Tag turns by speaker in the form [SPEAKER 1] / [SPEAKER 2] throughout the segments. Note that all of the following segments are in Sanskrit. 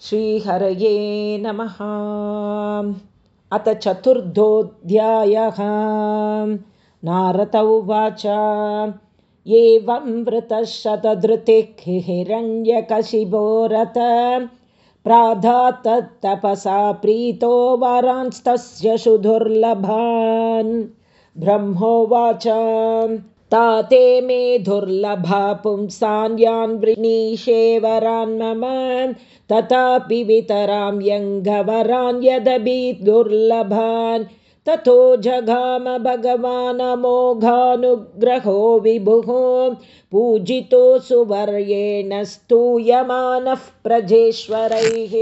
[SPEAKER 1] श्रीहरये नमः। अथ चतुर्थोऽध्यायः। नारद उवाच। एवं वृतः शतधृतिः हिरण्यकशिभोरथ प्राधातत्तपसा प्रीतो वरांस्तस्य सुदुर्लभान्। ब्रह्मोवाच। ताते मे दुर्लभा पुंसान्यान् वृणीषेवरान् मम तथापि वितरां यङ्गवरान् यदपि दुर्लभान् ततो जगाम भगवानमोघानुग्रहो विभुः पूजितो सुवर्येण स्तूयमानः प्रजेश्वरैः।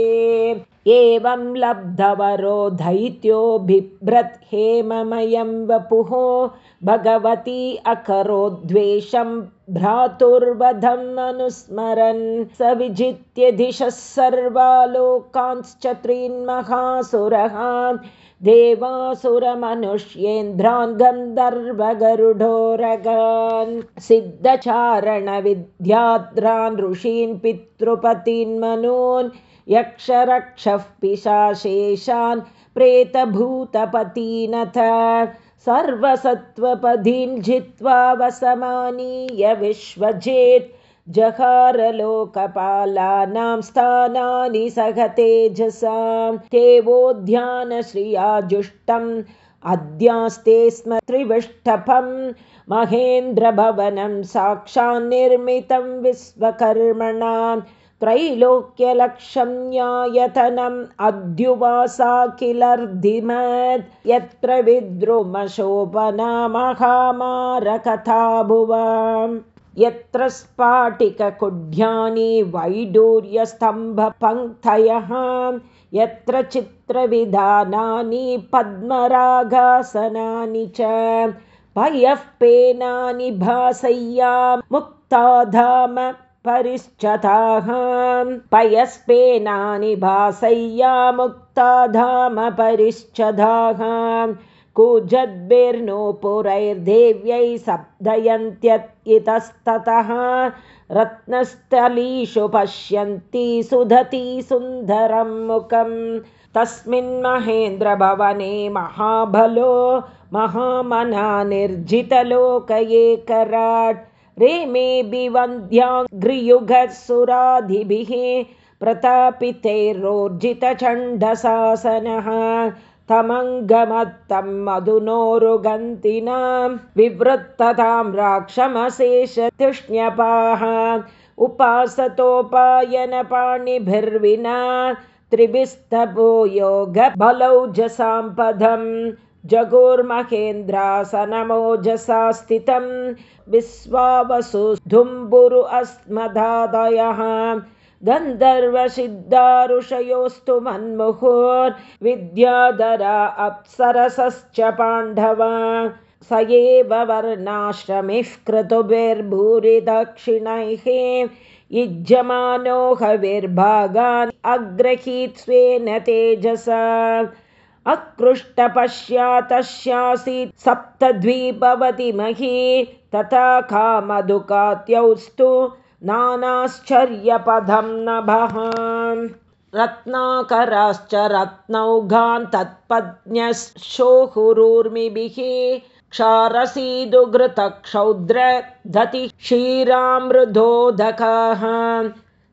[SPEAKER 1] एवं लब्धवरो दैत्यो बिभ्रत् हेममयं वपुः भगवती अकरोद्वेषं भ्रातुर्वधम् अनुस्मरन्। स विजित्य दिशः सर्वालोकांश्च त्रीन्महासुरः देवासुरमनुष्येन्द्रान् गन्धर्वगरुडोरगान् सिद्धचारणविद्याद्रान् ऋषीन् पितृपतीन्मनून् यक्षरक्षः पिशाशेषान् प्रेतभूतपतीनथ सर्वसत्त्वपदीन् जित्वा वसमानीय विश्वजेत् जहारलोकपालानां स्थानानि सह तेजसां देवोद्यानश्रियाजुष्टम् अद्यास्ते स्म त्रिविष्टपं महेन्द्रभवनं साक्षान्निर्मितं विश्वकर्मणा त्रैलोक्यलक्षं न्यायतनम् अद्युवासा किलर्धिमत् यत्र विद्रुमशोभना महामारकथा भुवाम् यत्र स्फाटिककुढ्यानि वैडूर्यस्तम्भपङ्क्तयः यत्र चित्रविधानानि पद्मरागासनानि च पयः पेनानि भासय्या मुक्ताधाम परिश्चताः पयस्पेनानि भासय्या मुक्ताधाम परिश्चदाः कुजद्भिर्नूपुरैर्देव्यै सप्तयन्त्यत् इतस्ततः। रत्नस्थलीषु पश्यन्ति सुधति सुन्दरं मुखं तस्मिन् महेन्द्रभवने महाबलो महामना निर्जितलोकयेकराट् रेमे बिवन्द्याङ्घ्रियुगसुरादिभिः प्रतापितैरोर्जितचण्डशासनः तमङ्गमत्तं मधुनोरुगन्तिनां विवृत्ततां राक्षमशेषतुष्ण्यपाः उपासतोपायनपाणिभिर्विना त्रिभिस्तपो योगबलौजसां पदं जगुर्महेन्द्रासनमोजसा स्थितं विश्वावसुधुम्बुरु अस्मदादयः। गन्धर्वसिद्धारुषयोस्तु मन्मुहुर्विद्याधरा अप्सरसश्च पाण्डवा। स एव वर्णाश्रमिः क्रतुभिर्भूरिदक्षिणैः। युज्यमानो हविर्भागान् अग्रहीत् स्वेन तेजसा अकृष्टपश्यातस्यासीत् सप्तद्वीपवति मही तथा कामधुकात्यौस्तु नानाश्चर्यपदं नभः। रत्नाकराश्च रत्नौघान् तत्पज्ञशोहुरूर्मिभिः क्षारसीदुघृतक्षौद्रदति क्षीरामृदोदकाः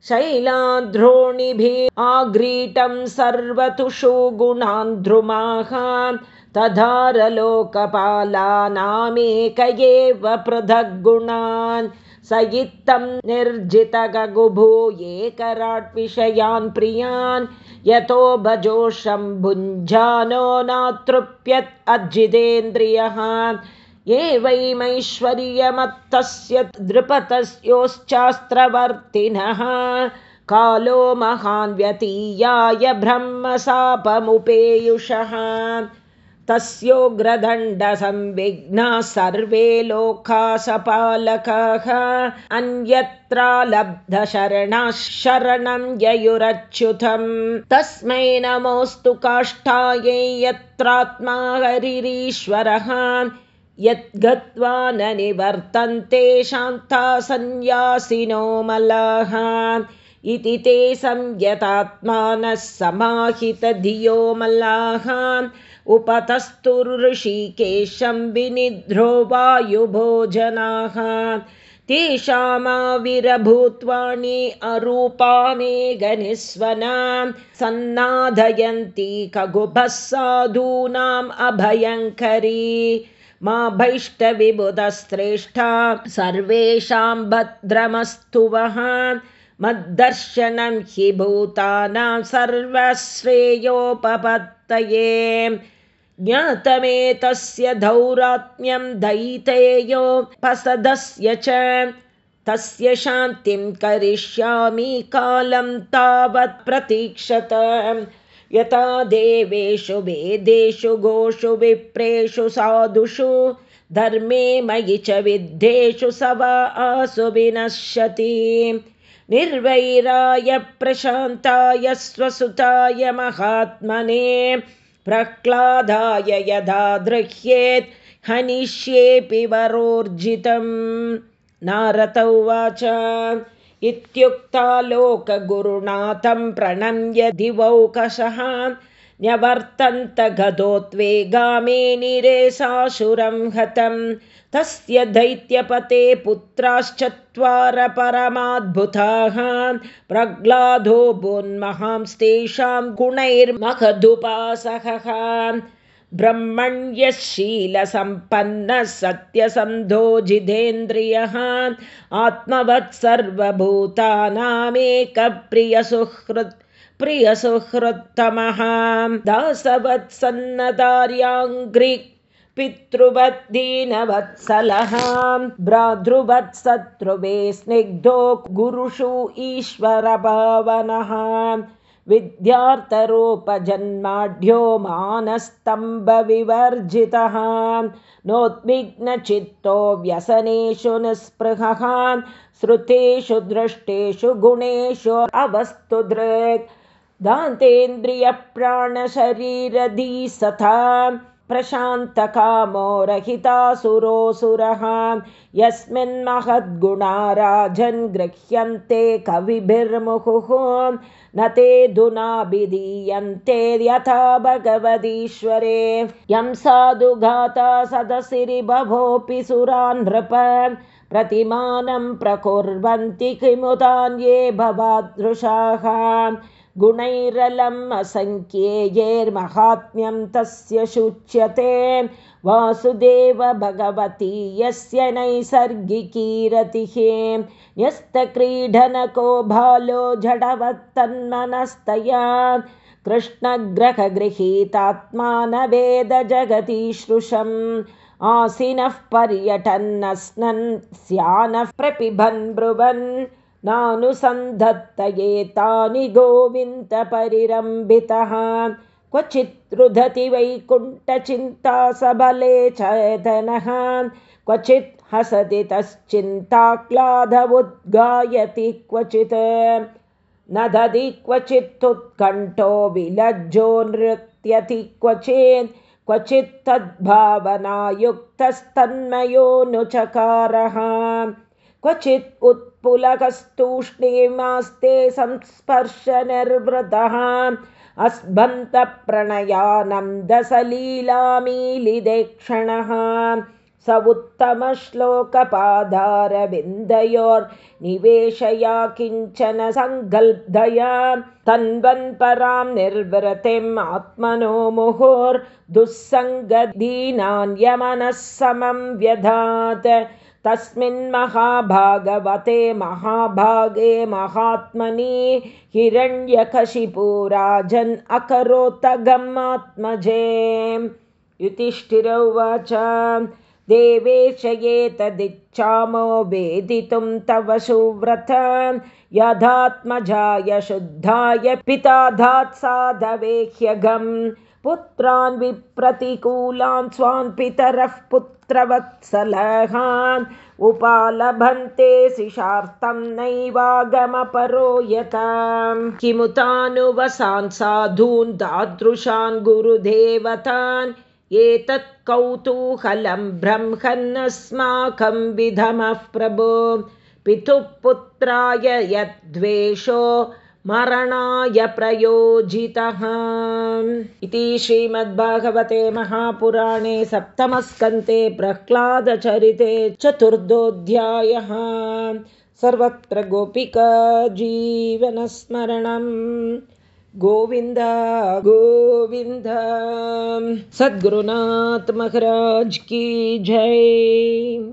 [SPEAKER 1] शैलाद्रोणिभिः आग्रीटं सर्वतुषु गुणान् द्रुमाः तधारलोकपालानामेक एव पृथग्गुणान् स इत्थं निर्जितगगुभू एकराट्विषयान् प्रियान् यतो भजोषं भुञ्जानो नातृप्यत् अजितेन्द्रियः एवैमैश्वर्यमत्तस्य दृपतस्योश्चास्त्रवर्तिनः कालो महान् व्यतीयाय ब्रह्मशापमुपेयुषः तस्योग्रदण्डसंविघ्नाः सर्वे लोकासपालकाः। अन्यत्रा लब्धशरणः शरणं ययुरच्युतं तस्मै नमोऽस्तु काष्ठायै यत्रात्मा हरिरीश्वरः यद्गत्वा न निवर्तन्ते शान्ता सन्न्यासिनो मलाः इति ते संयतात्मानः समाहितधियो मल्लाः उपतस्तुर्षिकेशं विनिद्रो वायुभोजनाः तेषामाविरभूत्वाणि अरूपाणि गनिस्वना सन्नादयन्ति खगुभः साधूनाम् अभयङ्करी मा भैष्टविबुधश्रेष्ठा सर्वेषां भद्रमस्तु वः। मद्दर्शनं हि भूतानां सर्वश्रेयोपपत्तये। ज्ञातमेतस्य दौरात्म्यं दयितेयोपसदस्य च। तस्य शान्तिं करिष्यामि कालं तावत् प्रतीक्षत यथा देवेषु वेदेषु गोषु विप्रेषु साधुषु धर्मे मयि च विद्धेषु स वा आसु विनश्यति। निर्वैराय प्रशान्ताय स्वसुताय महात्मने प्रह्लादाय यदा दृह्येत् हनिष्येऽपि वरोर्जितं नारद उवाच इत्युक्ता लोकगुरुनाथं प्रणम्य दिवौकशः न्यवर्तन्त गतोद्वेगामे निरेसाशुरं हतं तस्य दैत्यपते पुत्राश्चत्वार परमाद्भुताः प्रह्लादो भोन्महांस्तेषां गुणैर्महदुपासहः ब्रह्मण्यशीलसम्पन्नः सत्यसन्धो जितेन्द्रियः आत्मवत् सर्वभूतानामेकप्रियसुहृत् प्रियसुहृत्तमः दासवत्सन्नदार्याङ्घ्रि पितृवद्दीनवत्सलः भ्रातृवत्सत्रुवे स्निग्धो गुरुषु ईश्वरभावनः विद्यार्थरूपजन्माढ्यो मानस्तम्भविवर्जितः। नोद्विग्नचित्तो व्यसनेषु निःस्पृहः। श्रुतेषु दृष्टेषु गुणेषु अवस्तु दृक्। दान्तेन्द्रियप्राणशरीरधीसथा प्रशान्तकामो रहितासुरोऽसुरः यस्मिन्महद्गुणा राजन् गृह्यन्ते कविभिर्मुहुः। न ते धुनाभिधीयन्ते यथा भगवदीश्वरे। यं साधुघाता सदसिरिभवोऽपि सुरान् नृप। प्रतिमानं प्रकुर्वन्ति किमुदान्ये भवादृशाः गुणैरलम् असङ्ख्येयैर्महात्म्यं तस्य शुच्यते। वासुदेव भगवती यस्य नैसर्गिकीरतिः। न्यस्तक्रीडनको भालो जगतीश्रुषम् आसिनः पर्यटन्नस्नन् स्यानः प्रपिबन् ब्रुवन् नानुसन्धत्तयेतानि गोविन्दपरिरम्भितः। क्वचित् रुदति वैकुण्ठचिन्ता सबले चेतनः क्वचित् हसति तश्चिन्ताक्लादमुद्गायति क्वचित्। न दधि क्वचित् उत्कण्ठो विलज्जो नृत्यति क्वचित्। क्वचित् तद्भावनायुक्तस्तन्मयोऽनुचकारः क्वचित् उत्पुलकस्तूष्णीमास्ते संस्पर्शनिर्वृतः। अस्भन्तप्रणयानन्दसलीलामीलिदेक्षणः स उत्तमश्लोकपादारविन्दयोर्निवेशया किञ्चन सङ्कल्पया तन्वन्परां निर्वृतिम् आत्मनो मुहुर्दुःसङ्गदीनान्यमनः समं व्यधात् तस्मिन् महाभागवते महाभागे महात्मनि हिरण्यकशिपुराजन् अकरोत्तगमात्मजे युधिष्ठिर उवाच देवेश एतदिच्छामो वेदितुं तव सुव्रत यथात्मजाय शुद्धाय पिता धात्साधवेह्यगम् पुत्रान् विप्रतिकूलान् स्वान् पितरः पुत्रवत्सलहान् उपालभन्ते शिशार्थं नैवागमपरो यथा। किमुतानुवसान् साधून् दादृशान् गुरुदेवतान् एतत् कौतूहलं ब्रह्मन्नस्माकं विधमः प्रभो। पितुः पुत्राय यद्वेषो मरणाय प्रयोजितः। इति श्रीमद्भागवते महापुराणे सप्तमस्कन्ते प्रह्लादचरिते चतुर्थोऽध्यायः सर्वत्र गोपिका जीवनस्मरणं गोविन्द गोविन्द। सद्गुरुनाथ महाराज की जय